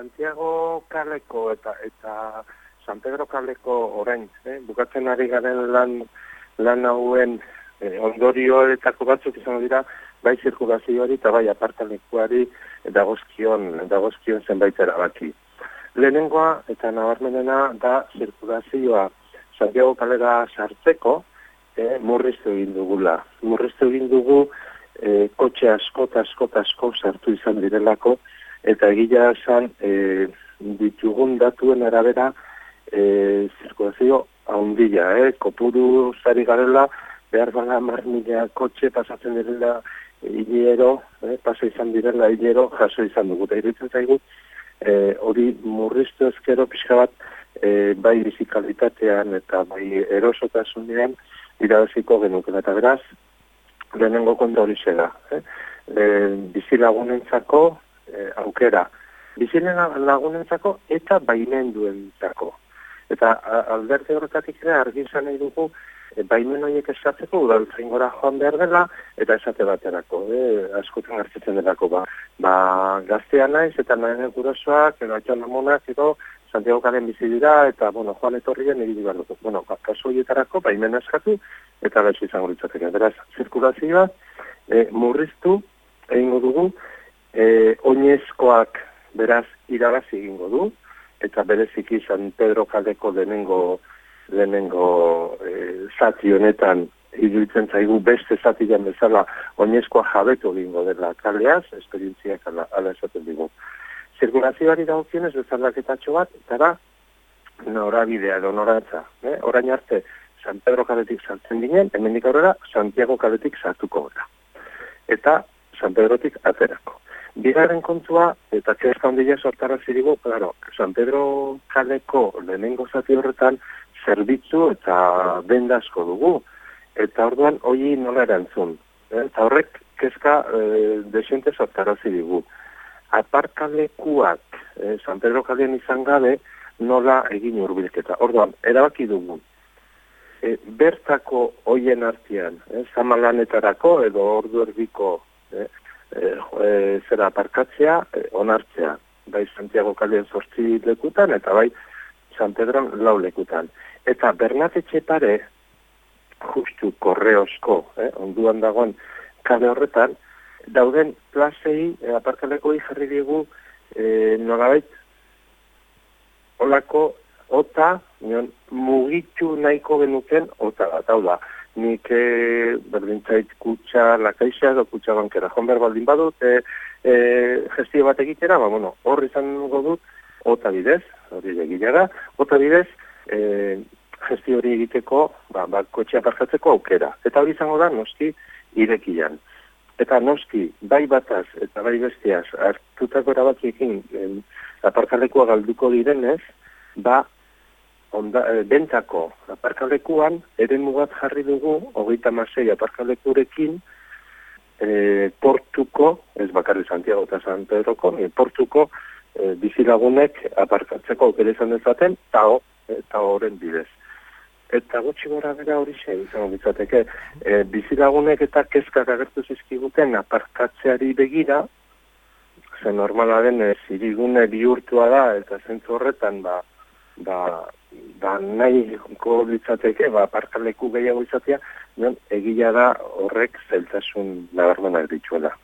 Santiago kaleko eta eta San Pedro kaleko orain, eh, bukatzen ari garen lan, lan hauen eh, ondorioetako batzuk izan dira, bai zirkulazioari eta bai apartalekuari dagozkion, dagozkion zenbait erabaki. Lehenengoa eta nabarmenena da zirkulazioa Santiago kalera sartzeko eh, murriztu egin dugula. Murriztu egin dugu eh, kotxe askot, askot, askot sartu izan direlako, eta egila esan e, ditugun datuen arabera e, zirkulazio haundila, eh? kopuru zari garela, behar bala mar mila kotxe pasatzen direla hilero, eh? pasa izan direla hilero, jaso izan dugu, eta iritzen zaigu, e, hori murriztu ezkero pixka bat, e, bai bizikalitatean eta bai erosotasunean irabaziko genuken, eta beraz, lehenengo konta hori zega. Eh? E, bizilagunentzako, e, aukera. Bizilen lagunentzako eta baimen duentzako. Eta alberte horretatik ere argi izan nahi dugu e, baimen horiek esatzeko udaltzaingora joan behar dela eta esate baterako. E, askotan hartzetzen delako ba. Ba gaztea naiz eta nahi gurasoak edo atxan amonak edo Santiago Karen bizi dira eta bueno, joan etorrien egin behar dut. Bueno, ba, kasu horietarako baimen eskatu eta gaitzu izango ditzateke. Beraz, zirkulazioa e, murriztu egingo dugu e, oinezkoak beraz irabazi egingo du, eta bereziki San Pedro Kaldeko denengo, denengo e, zati honetan iruditzen zaigu beste zati jan bezala oinezkoa jabetu egingo dela kaleaz, esperientziak ala, ala esaten digu. Zirkulazioari daukionez bezalaketatxo bat, eta da, norabidea edo noratza. Eh? Orain arte, San Pedro Kaletik sartzen ginen, hemendik aurrera, Santiago Kaletik sartuko gara. Eta San Pedrotik aterako. Bigarren kontua, eta kezka ondila sortara zirigu, claro, San Pedro kaleko lehenengo zati horretan zerbitzu eta bendasko dugu. Eta orduan, hoi nola erantzun. Eh? Eta horrek kezka e, desente sortara zirigu. Aparkalekuak eh, San Pedro kalean izan gabe nola egin urbilketa. Orduan, erabaki dugu. E, bertako hoien artean, eh, zamalanetarako edo ordu erbiko eh, e, e, zera aparkatzea, e, onartzea. Bai Santiago Kalean sortzi lekutan, eta bai San Pedro lau lekutan. Eta Bernate Txepare, justu korreosko, eh, onduan dagoen kale horretan, dauden plazei, e, aparkaleko jarri digu, e, nolabait, olako, ota, nion, mugitu nahiko genuken, ota bat, hau da, nik e, berdintzait kutsa lakaixa edo kutsa bankera. Joan behar baldin badut, e, e, gestio bat egitera, ba, bueno, hor izan dut, ota bidez, hori egila da, ota bidez, e, gestio hori egiteko, ba, ba, kotxea parkatzeko aukera. Eta hori izango da, noski, irekian. Eta noski, bai bataz eta bai bestiaz, hartutako erabakiekin aparkalekua galduko direnez, ba, onda, e, bentako aparkalekuan, ere mugat jarri dugu, hogeita masei aparkalekurekin, e, portuko, ez bakarri Santiago eta San Pedroko, e, portuko e, bizilagunek aparkatzeko aukera izan dezaten, tao, eta horren bidez. Eta gutxi gora bera hori xe, izan ditzateke, e, bizilagunek eta kezkak agertu zizkiguten aparkatzeari begira, ze normala den, e, zirigune bihurtua da, eta zentzu horretan, ba, ba, ba nahi litzateke, ba, parkaleku gehiago izatea, non, egila da horrek zeltasun nabarmenak dituela.